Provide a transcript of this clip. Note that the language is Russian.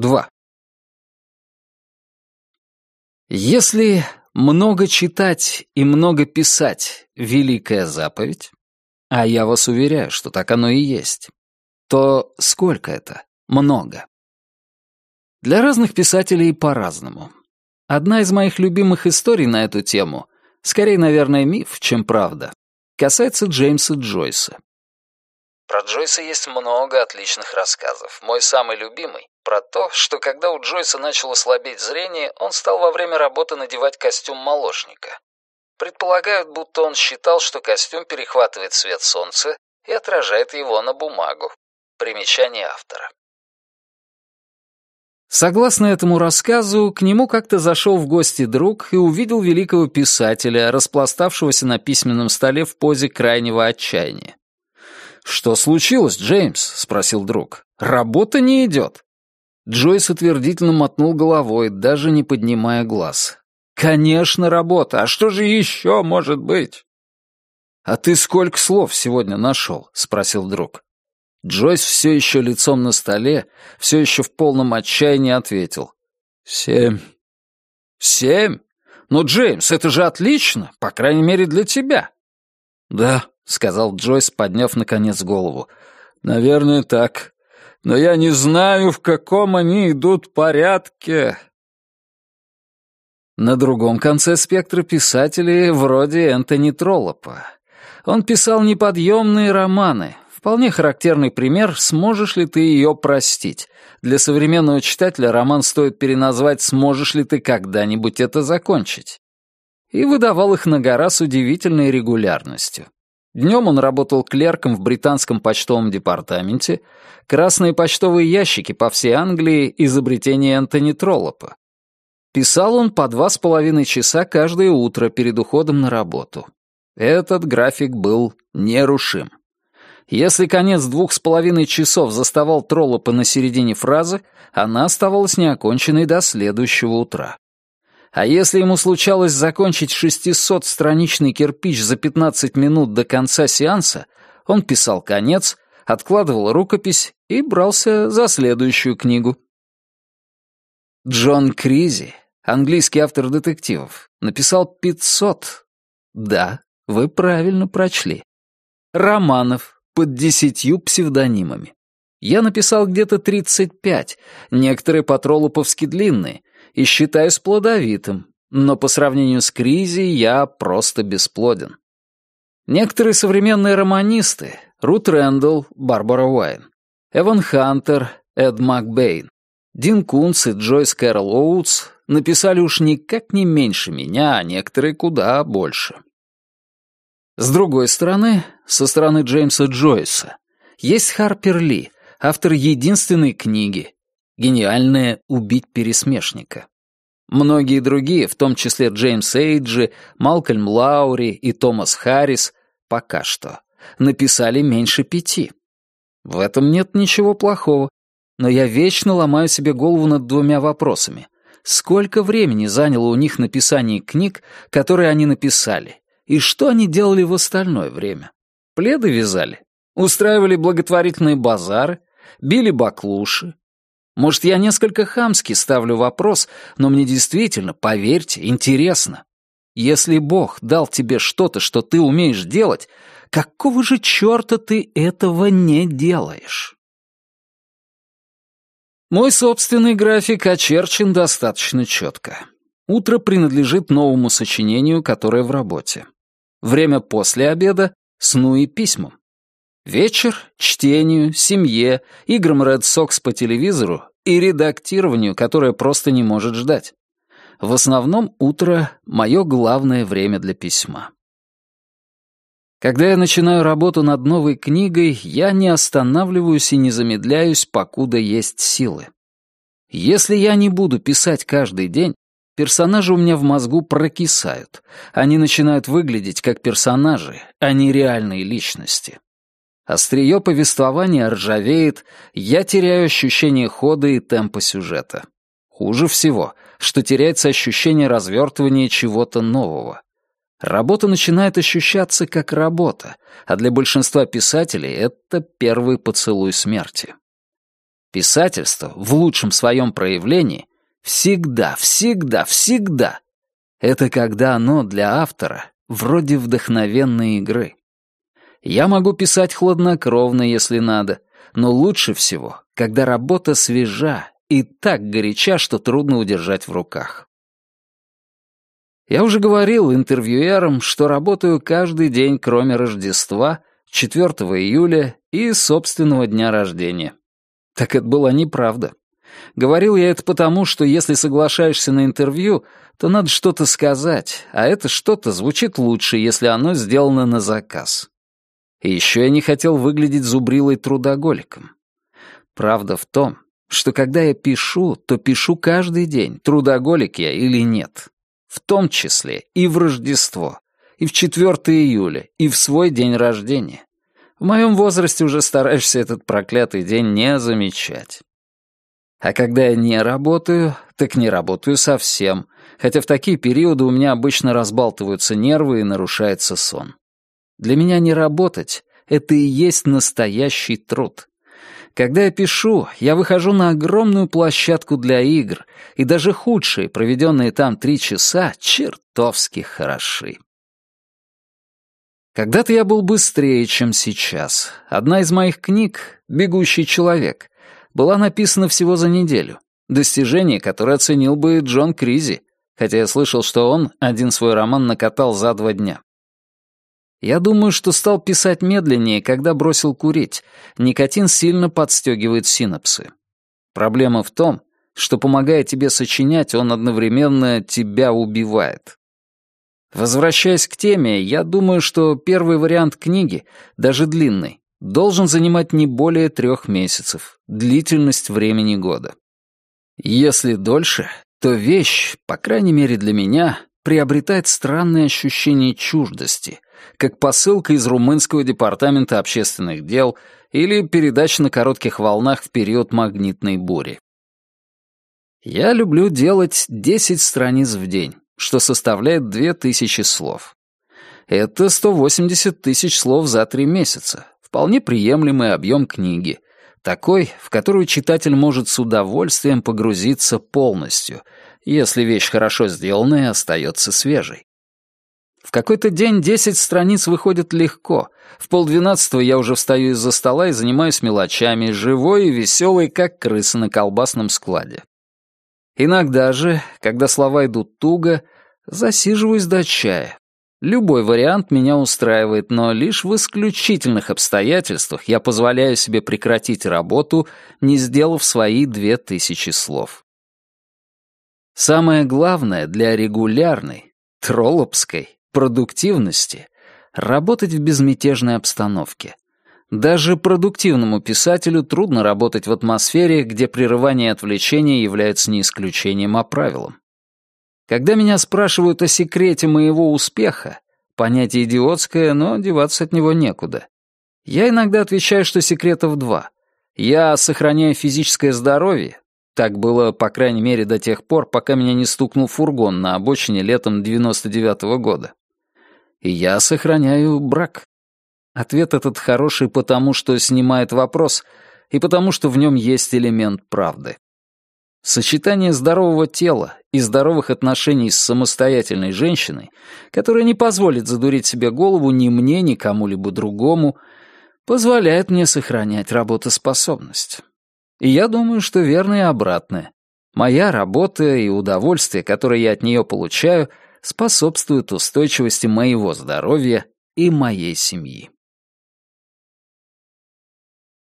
2. Если много читать и много писать — великая заповедь, а я вас уверяю, что так оно и есть, то сколько это? Много. Для разных писателей по-разному. Одна из моих любимых историй на эту тему, скорее, наверное, миф, чем правда, касается Джеймса Джойса. Про Джойса есть много отличных рассказов. Мой самый любимый — про то, что когда у Джойса начало слабеть зрение, он стал во время работы надевать костюм молочника. Предполагают, будто он считал, что костюм перехватывает свет солнца и отражает его на бумагу. Примечание автора. Согласно этому рассказу, к нему как-то зашел в гости друг и увидел великого писателя, распластавшегося на письменном столе в позе крайнего отчаяния. «Что случилось, Джеймс?» — спросил друг. «Работа не идет». Джойс утвердительно мотнул головой, даже не поднимая глаз. «Конечно, работа. А что же еще может быть?» «А ты сколько слов сегодня нашел?» — спросил друг. Джойс все еще лицом на столе, все еще в полном отчаянии ответил. «Семь». «Семь? Ну, Джеймс, это же отлично, по крайней мере, для тебя». «Да, — сказал Джойс, подняв, наконец, голову. «Наверное, так. Но я не знаю, в каком они идут порядке». На другом конце спектра писателей вроде Энтони Троллопа. Он писал неподъемные романы. Вполне характерный пример «Сможешь ли ты ее простить?». Для современного читателя роман стоит переназвать «Сможешь ли ты когда-нибудь это закончить?». И выдавал их на гора с удивительной регулярностью. Днем он работал клерком в британском почтовом департаменте, красные почтовые ящики по всей Англии — изобретение Энтони Троллопа. Писал он по два с половиной часа каждое утро перед уходом на работу. Этот график был нерушим. Если конец двух с половиной часов заставал Троллопа на середине фразы, она оставалась неоконченной до следующего утра. А если ему случалось закончить 600-страничный кирпич за 15 минут до конца сеанса, он писал конец, откладывал рукопись и брался за следующую книгу. Джон Кризи, английский автор детективов, написал 500. Да, вы правильно прочли. Романов под десятью псевдонимами. Я написал где-то 35, некоторые по-троллоповски длинные, и считаюсь плодовитым, но по сравнению с Кризи я просто бесплоден. Некоторые современные романисты — Рут Рэндалл, Барбара Уайн, Эван Хантер, Эд Макбейн, Дин Кунс и Джойс Кэрол Оутс написали уж никак не меньше меня, а некоторые куда больше. С другой стороны, со стороны Джеймса Джойса, есть Харпер Ли, автор единственной книги Гениальное «Убить пересмешника». Многие другие, в том числе Джеймс Эйджи, Малкольм Лаури и Томас Харрис, пока что, написали меньше пяти. В этом нет ничего плохого, но я вечно ломаю себе голову над двумя вопросами. Сколько времени заняло у них написание книг, которые они написали, и что они делали в остальное время? Пледы вязали? Устраивали благотворительные базары? Били баклуши? Может, я несколько хамски ставлю вопрос, но мне действительно, поверьте, интересно. Если Бог дал тебе что-то, что ты умеешь делать, какого же черта ты этого не делаешь? Мой собственный график очерчен достаточно четко. Утро принадлежит новому сочинению, которое в работе. Время после обеда — сну и письмам. Вечер — чтению, семье, играм Red Sox по телевизору и редактированию, которое просто не может ждать. В основном утро — мое главное время для письма. Когда я начинаю работу над новой книгой, я не останавливаюсь и не замедляюсь, покуда есть силы. Если я не буду писать каждый день, персонажи у меня в мозгу прокисают. Они начинают выглядеть как персонажи, а не реальные личности. Острие повествования ржавеет, я теряю ощущение хода и темпа сюжета. Хуже всего, что теряется ощущение развертывания чего-то нового. Работа начинает ощущаться как работа, а для большинства писателей это первый поцелуй смерти. Писательство в лучшем своем проявлении всегда, всегда, всегда — это когда оно для автора вроде вдохновенной игры. Я могу писать хладнокровно, если надо, но лучше всего, когда работа свежа и так горяча, что трудно удержать в руках. Я уже говорил интервьюерам, что работаю каждый день, кроме Рождества, 4 июля и собственного дня рождения. Так это была неправда. Говорил я это потому, что если соглашаешься на интервью, то надо что-то сказать, а это что-то звучит лучше, если оно сделано на заказ. И еще я не хотел выглядеть зубрилой трудоголиком. Правда в том, что когда я пишу, то пишу каждый день, трудоголик я или нет. В том числе и в Рождество, и в 4 июля, и в свой день рождения. В моем возрасте уже стараешься этот проклятый день не замечать. А когда я не работаю, так не работаю совсем, хотя в такие периоды у меня обычно разбалтываются нервы и нарушается сон. Для меня не работать — это и есть настоящий труд. Когда я пишу, я выхожу на огромную площадку для игр, и даже худшие, проведенные там три часа, чертовски хороши. Когда-то я был быстрее, чем сейчас. Одна из моих книг «Бегущий человек» была написана всего за неделю. Достижение, которое оценил бы Джон Кризи, хотя я слышал, что он один свой роман накатал за два дня. Я думаю, что стал писать медленнее, когда бросил курить. Никотин сильно подстегивает синапсы. Проблема в том, что, помогая тебе сочинять, он одновременно тебя убивает. Возвращаясь к теме, я думаю, что первый вариант книги, даже длинный, должен занимать не более трех месяцев, длительность времени года. Если дольше, то вещь, по крайней мере для меня, приобретает странное ощущение чуждости, как посылка из румынского департамента общественных дел или передача на коротких волнах в период магнитной бури. Я люблю делать 10 страниц в день, что составляет 2000 слов. Это 180 тысяч слов за три месяца. Вполне приемлемый объем книги. Такой, в которую читатель может с удовольствием погрузиться полностью, если вещь хорошо сделана и остается свежей. В какой-то день десять страниц выходит легко. В полдвенадцатого я уже встаю из-за стола и занимаюсь мелочами, живой и веселый, как крыса на колбасном складе. Иногда же, когда слова идут туго, засиживаюсь до чая. Любой вариант меня устраивает, но лишь в исключительных обстоятельствах я позволяю себе прекратить работу, не сделав свои две тысячи слов. Самое главное для регулярной, троллопской продуктивности — работать в безмятежной обстановке. Даже продуктивному писателю трудно работать в атмосфере, где прерывание и отвлечение являются не исключением, а правилом. Когда меня спрашивают о секрете моего успеха, понятие идиотское, но деваться от него некуда. Я иногда отвечаю, что секретов два. Я сохраняю физическое здоровье, так было, по крайней мере, до тех пор, пока меня не стукнул фургон на обочине летом 99-го года. Я сохраняю брак. Ответ этот хороший потому, что снимает вопрос, и потому, что в нем есть элемент правды. Сочетание здорового тела и здоровых отношений с самостоятельной женщиной, которая не позволит задурить себе голову ни мне, ни кому-либо другому, позволяет мне сохранять работоспособность. И я думаю, что верно и обратное. Моя работа и удовольствие, которое я от нее получаю, способствуют устойчивости моего здоровья и моей семьи.